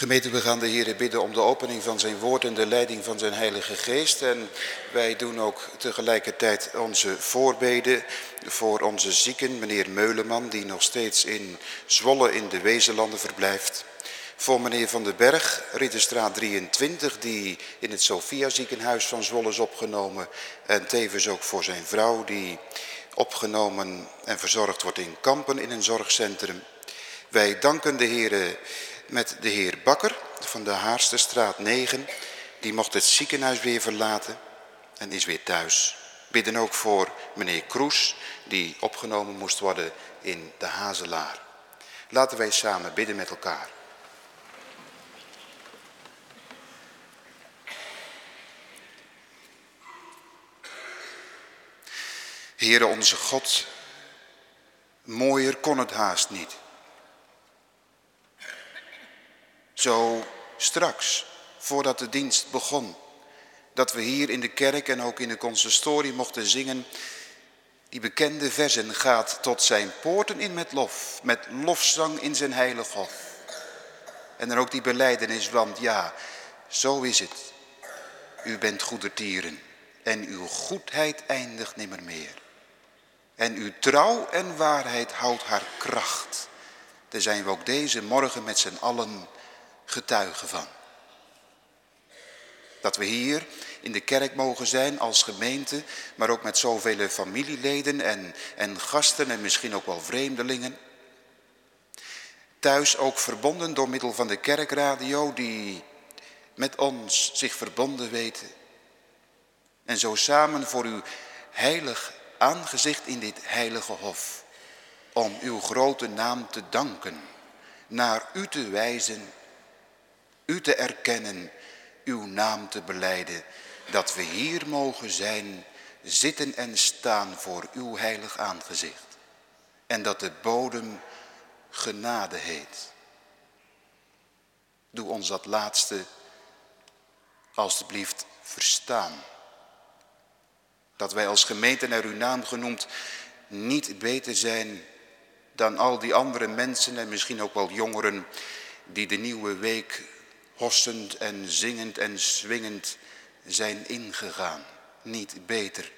Gemeente, we gaan de Heer bidden om de opening van zijn woord en de leiding van zijn Heilige Geest. En wij doen ook tegelijkertijd onze voorbeden voor onze zieken, meneer Meuleman, die nog steeds in Zwolle in de Wezenlanden verblijft. Voor meneer Van den Berg, Ritterstraat 23, die in het Sophia ziekenhuis van Zwolle is opgenomen. En tevens ook voor zijn vrouw, die opgenomen en verzorgd wordt in Kampen in een zorgcentrum. Wij danken de Heer met de heer Bakker van de Haarsterstraat 9. Die mocht het ziekenhuis weer verlaten en is weer thuis. Bidden ook voor meneer Kroes, die opgenomen moest worden in de Hazelaar. Laten wij samen bidden met elkaar. Heere onze God, mooier kon het haast niet. Zo straks, voordat de dienst begon, dat we hier in de kerk en ook in de consistorie mochten zingen, die bekende versen gaat tot zijn poorten in met lof, met lofzang in zijn heilig hof. En dan ook die beleidenis, want ja, zo is het. U bent goedertieren en uw goedheid eindigt nimmer meer. En uw trouw en waarheid houdt haar kracht. Daar zijn we ook deze morgen met z'n allen getuigen van. Dat we hier in de kerk mogen zijn als gemeente, maar ook met zoveel familieleden en, en gasten en misschien ook wel vreemdelingen. Thuis ook verbonden door middel van de kerkradio die met ons zich verbonden weten. En zo samen voor uw heilig aangezicht in dit heilige hof. Om uw grote naam te danken, naar u te wijzen u te erkennen, uw naam te beleiden, dat we hier mogen zijn, zitten en staan voor uw heilig aangezicht. En dat de bodem genade heet. Doe ons dat laatste alstublieft verstaan. Dat wij als gemeente naar uw naam genoemd niet beter zijn dan al die andere mensen en misschien ook wel jongeren die de nieuwe week hossend en zingend en swingend zijn ingegaan. Niet beter.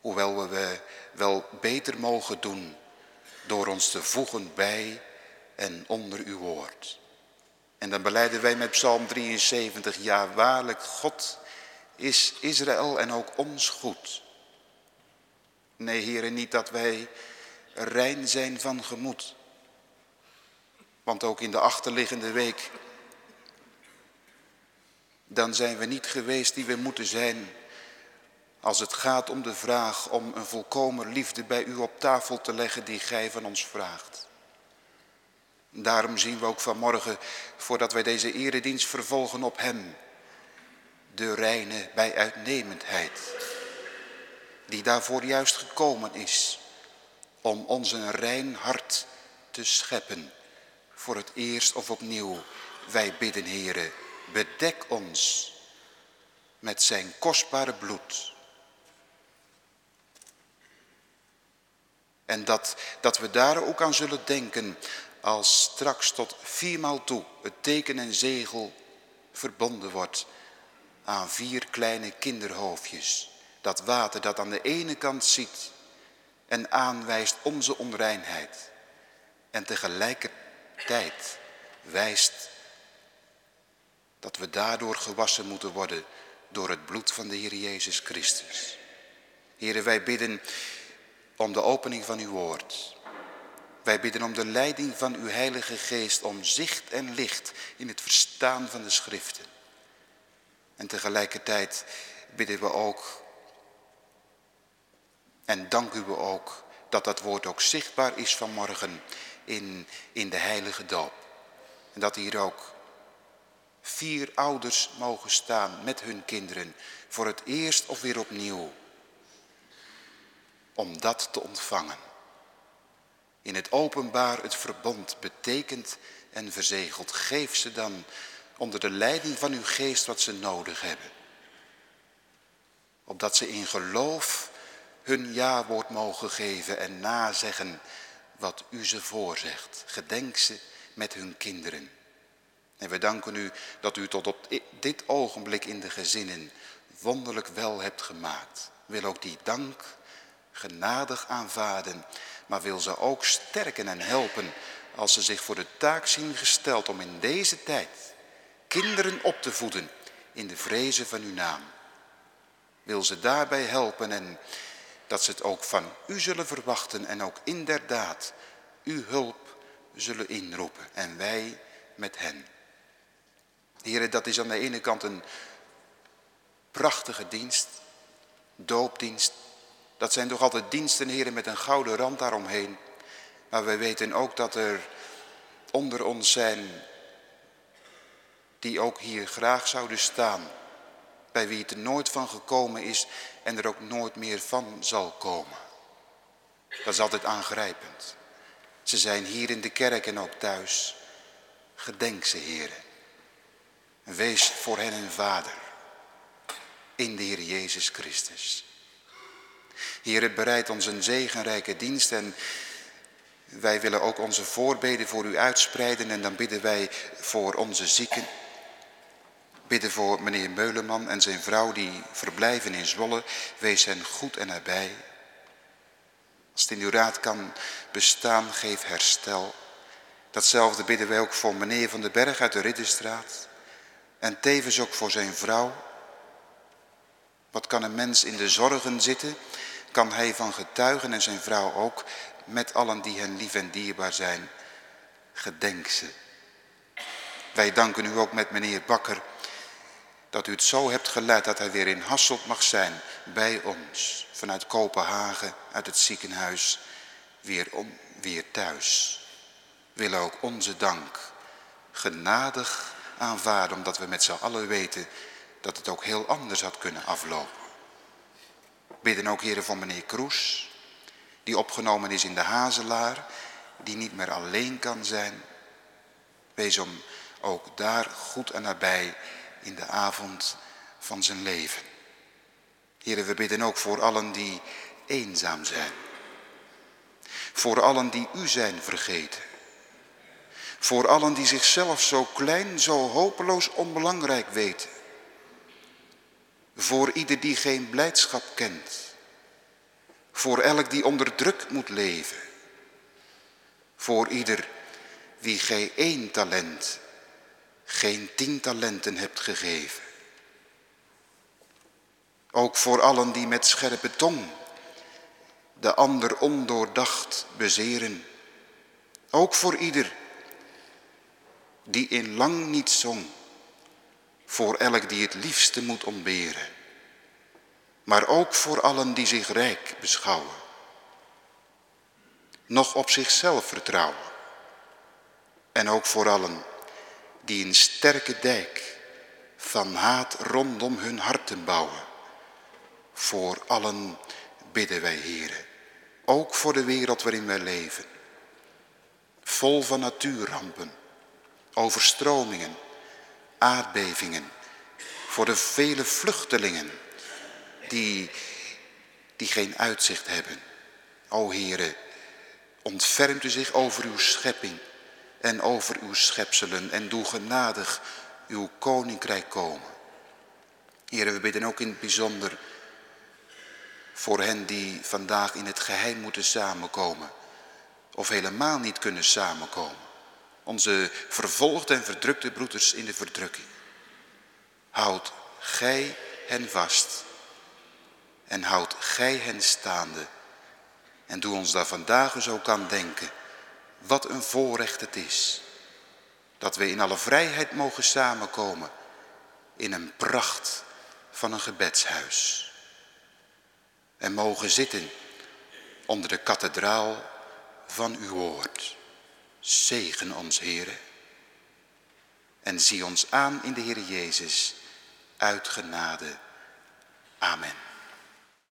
Hoewel we wel beter mogen doen door ons te voegen bij en onder uw woord. En dan beleiden wij met Psalm 73, ja waarlijk, God is Israël en ook ons goed. Nee, heren, niet dat wij rein zijn van gemoed. Want ook in de achterliggende week dan zijn we niet geweest die we moeten zijn als het gaat om de vraag om een volkomen liefde bij u op tafel te leggen die gij van ons vraagt. Daarom zien we ook vanmorgen, voordat wij deze eredienst vervolgen op hem, de reine bij uitnemendheid, die daarvoor juist gekomen is om ons een rein hart te scheppen, voor het eerst of opnieuw. Wij bidden, heren, bedek ons met zijn kostbare bloed. En dat, dat we daar ook aan zullen denken als straks tot viermaal toe het teken en zegel verbonden wordt aan vier kleine kinderhoofdjes. Dat water dat aan de ene kant ziet en aanwijst onze onreinheid. En tegelijkertijd wijst dat we daardoor gewassen moeten worden door het bloed van de Heer Jezus Christus. Heren, wij bidden om de opening van uw woord. Wij bidden om de leiding van uw Heilige Geest, om zicht en licht in het verstaan van de schriften. En tegelijkertijd bidden we ook en danken we ook dat dat woord ook zichtbaar is vanmorgen in, in de heilige doop. En dat hier ook vier ouders mogen staan met hun kinderen voor het eerst of weer opnieuw. Om dat te ontvangen. In het openbaar het verbond betekent en verzegeld. Geef ze dan onder de leiding van uw geest wat ze nodig hebben. Opdat ze in geloof hun ja-woord mogen geven en nazeggen wat u ze voorzegt. Gedenk ze met hun kinderen. En we danken u dat u tot op dit ogenblik in de gezinnen wonderlijk wel hebt gemaakt. Wil ook die dank genadig aanvaarden, maar wil ze ook sterken en helpen als ze zich voor de taak zien gesteld om in deze tijd kinderen op te voeden in de vrezen van uw naam. Wil ze daarbij helpen en dat ze het ook van u zullen verwachten en ook inderdaad uw hulp zullen inroepen en wij met hen. Heren, dat is aan de ene kant een prachtige dienst, doopdienst. Dat zijn toch altijd diensten, heren, met een gouden rand daaromheen. Maar wij weten ook dat er onder ons zijn die ook hier graag zouden staan. Bij wie het er nooit van gekomen is en er ook nooit meer van zal komen. Dat is altijd aangrijpend. Ze zijn hier in de kerk en ook thuis. Gedenk ze, heren. Wees voor hen een vader in de Heer Jezus Christus. Heer, bereid ons een zegenrijke dienst en wij willen ook onze voorbeden voor u uitspreiden en dan bidden wij voor onze zieken. Bidden voor meneer Meuleman en zijn vrouw die verblijven in Zwolle. Wees hen goed en nabij. Als het in uw raad kan bestaan, geef herstel. Datzelfde bidden wij ook voor meneer Van den Berg uit de Ridderstraat. En tevens ook voor zijn vrouw. Wat kan een mens in de zorgen zitten? Kan hij van getuigen en zijn vrouw ook met allen die hen lief en dierbaar zijn. Gedenk ze. Wij danken u ook met meneer Bakker dat u het zo hebt geleid dat hij weer in Hasselt mag zijn bij ons. Vanuit Kopenhagen, uit het ziekenhuis, weer, om, weer thuis. Willen ook onze dank genadig aanvaarden, omdat we met z'n allen weten dat het ook heel anders had kunnen aflopen. Bidden ook heren van meneer Kroes, die opgenomen is in de Hazelaar, die niet meer alleen kan zijn. Wees om ook daar goed en nabij in de avond van zijn leven. Heren, we bidden ook voor allen die eenzaam zijn. Voor allen die u zijn vergeten. Voor allen die zichzelf zo klein, zo hopeloos onbelangrijk weten. Voor ieder die geen blijdschap kent. Voor elk die onder druk moet leven. Voor ieder wie geen één talent, geen tien talenten hebt gegeven. Ook voor allen die met scherpe tong de ander ondoordacht bezeren. Ook voor ieder die in lang niet zong voor elk die het liefste moet ontberen. Maar ook voor allen die zich rijk beschouwen. Nog op zichzelf vertrouwen. En ook voor allen die een sterke dijk van haat rondom hun harten bouwen. Voor allen bidden wij, heren. Ook voor de wereld waarin wij leven. Vol van natuurrampen, overstromingen, aardbevingen, voor de vele vluchtelingen die, die geen uitzicht hebben. O Heere, ontfermt u zich over uw schepping en over uw schepselen en doe genadig uw koninkrijk komen. Heere, we bidden ook in het bijzonder voor hen die vandaag in het geheim moeten samenkomen of helemaal niet kunnen samenkomen. Onze vervolgde en verdrukte broeders in de verdrukking. Houd gij hen vast en houd gij hen staande. En doe ons daar vandaag zo kan denken, wat een voorrecht het is. Dat we in alle vrijheid mogen samenkomen in een pracht van een gebedshuis. En mogen zitten onder de kathedraal van uw woord. Zegen ons, Heere. En zie ons aan in de Heer Jezus uit genade. Amen.